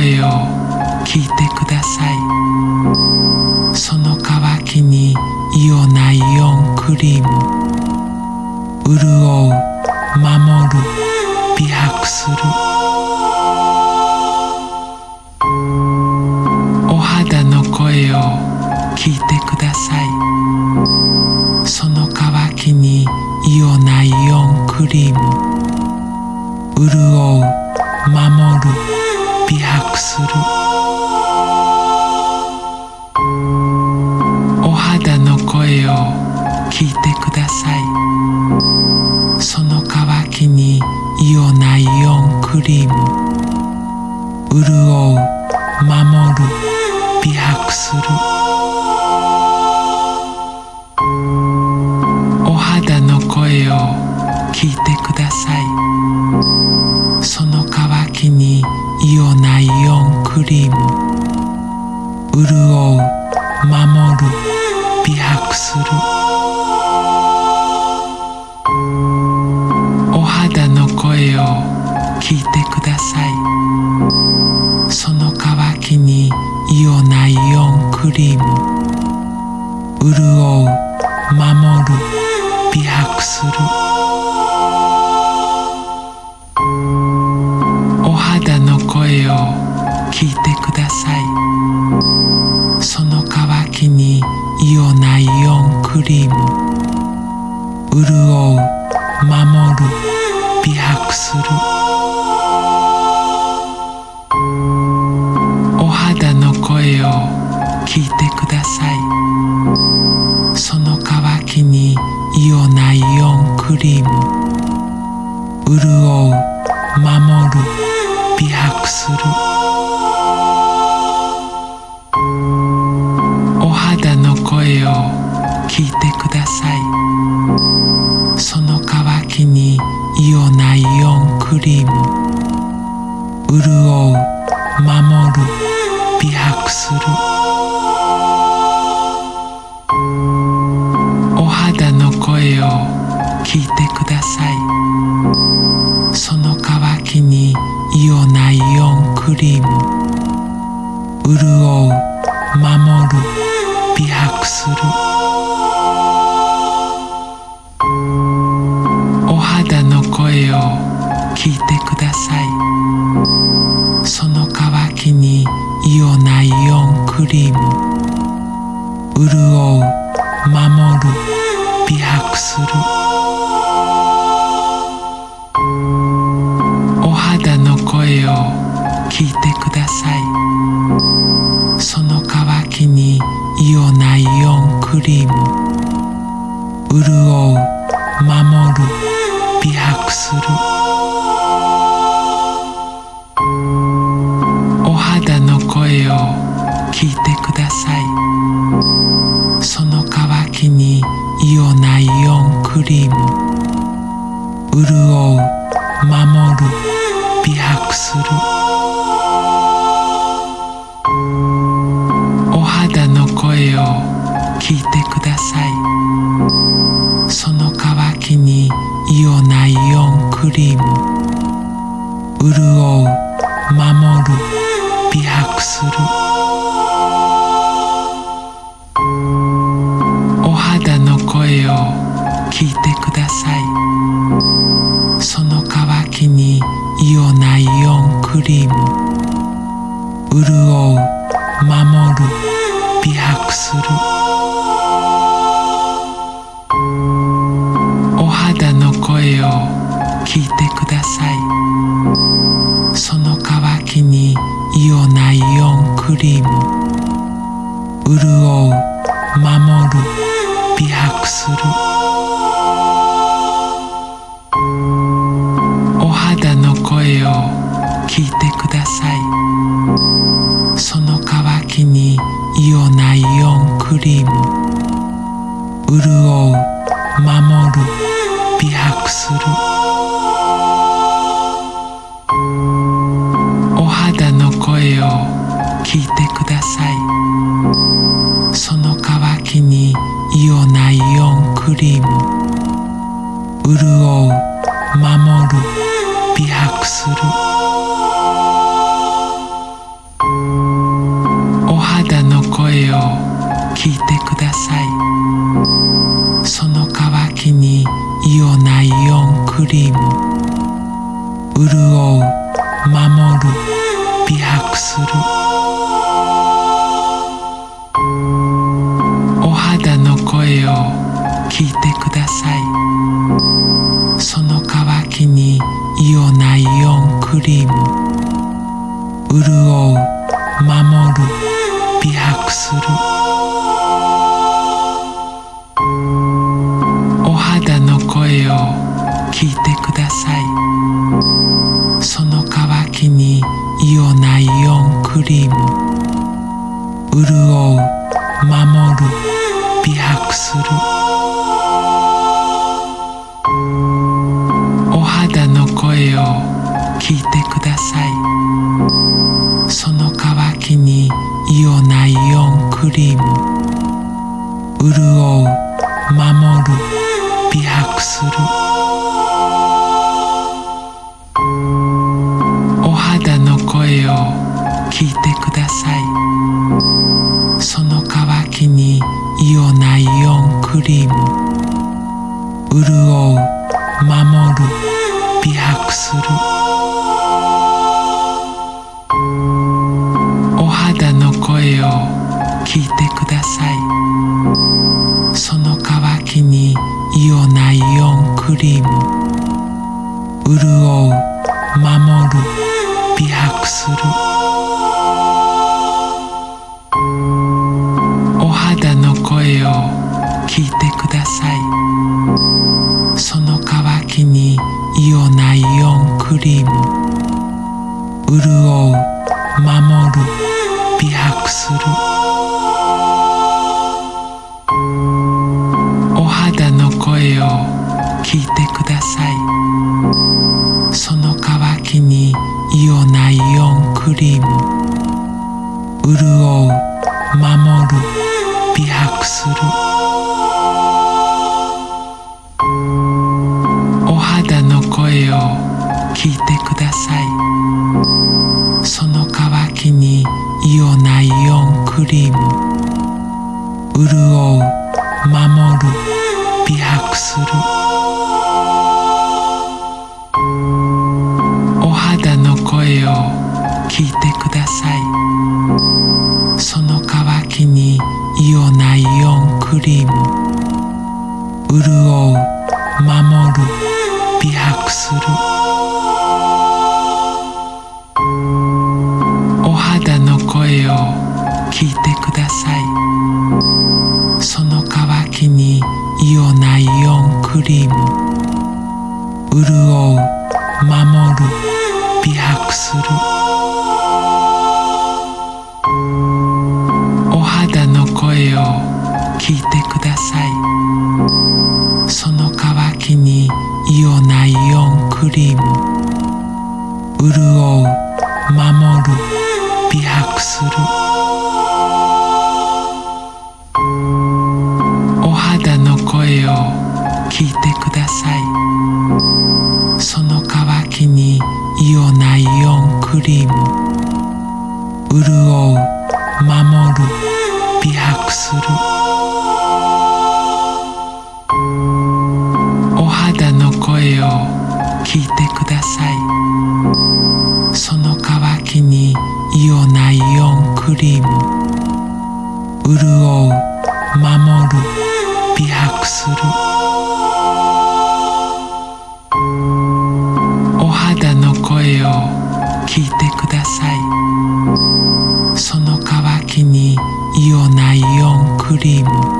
声を聞いてください。その渇きにイオナイオンクリーム。潤う守る美白する。お肌の声を聞いてください。その渇きにイオナイオンクリーム。潤うする。お肌の声を聞いてください。その渇きにイオナイオンクリーム。潤う守る美白する。お肌の声を聞いてください。その渇きにクリーム。潤う守る美白する。お肌の声を聞いてください。その渇きにイオナイオンクリーム。潤うください。その渇きにイオナイオンクリーム。潤う守る美白する。お肌の声を聞いてください。その渇きにイオナイオンクリーム。潤う守る美白する。お肌の声を聞いてください。その渇きにイオナイオンクリーム。潤う守る美白する。お肌の声を聞いてください。その渇きにイオナイオンクリーム。潤う守る美白する。お肌の声を聞いてください。その渇きにイオナイオンクリーム。潤う守る美白する。お肌の声を聞いてください。その渇きにイオナイオンクリーム。潤う守る美白する。お肌の声を聞いてください。その渇きにイオナイオンクリーム。潤うクリーム。潤う守る美白する。お肌の声を聞いてください。その渇きにイオナイオンクリーム。潤う守る美白する。聞いてください。その渇きにイオナイオンクリーム。潤う守る美白する。お肌の声を聞いてください。その渇きにイオナイオンクリーム。潤う声を聞いてください。その渇きにイオナイオンクリーム。潤う守る美白する。お肌の声を聞いてください。その渇きにイオナイオンクリーム。潤う声を聞いてください。その渇きにイオナイオンクリーム。潤う守る美白する。お肌の声を聞いてください。その渇きにイオナイオンクリーム。潤う守る美白する。お肌の声を聞いてください。その渇きにイオナイオンクリーム。潤う守る美白する。お肌の声を聞いてください。その渇きにイオナイオンクリーム。潤う守る美白する。お肌の声を聞いてください。その渇きにイオナイオンクリーム。潤う聞いてください。その渇きにイオナイオンクリーム。潤う守る美白する。お肌の声を聞いてください。その渇きにイオナイオンクリーム。潤う聞いてください。その渇きにイオナイオンクリーム。潤う守る美白する。お肌の声を聞いてください。その渇きにイオナイオンクリーム。潤う声を聞いてください。その渇きにイオナイオンクリーム。潤う守る美白する。お肌の声を聞いてください。その渇きにイオナイオンクリーム。潤う守る美白する。お肌の声を聞いてください。その渇きにイオナイオンクリーム。潤う守る美白する。お肌の声を聞いてください。リーム。潤う守る美白する。お肌の声を聞いてください。その渇きにイオナイオンクリーム。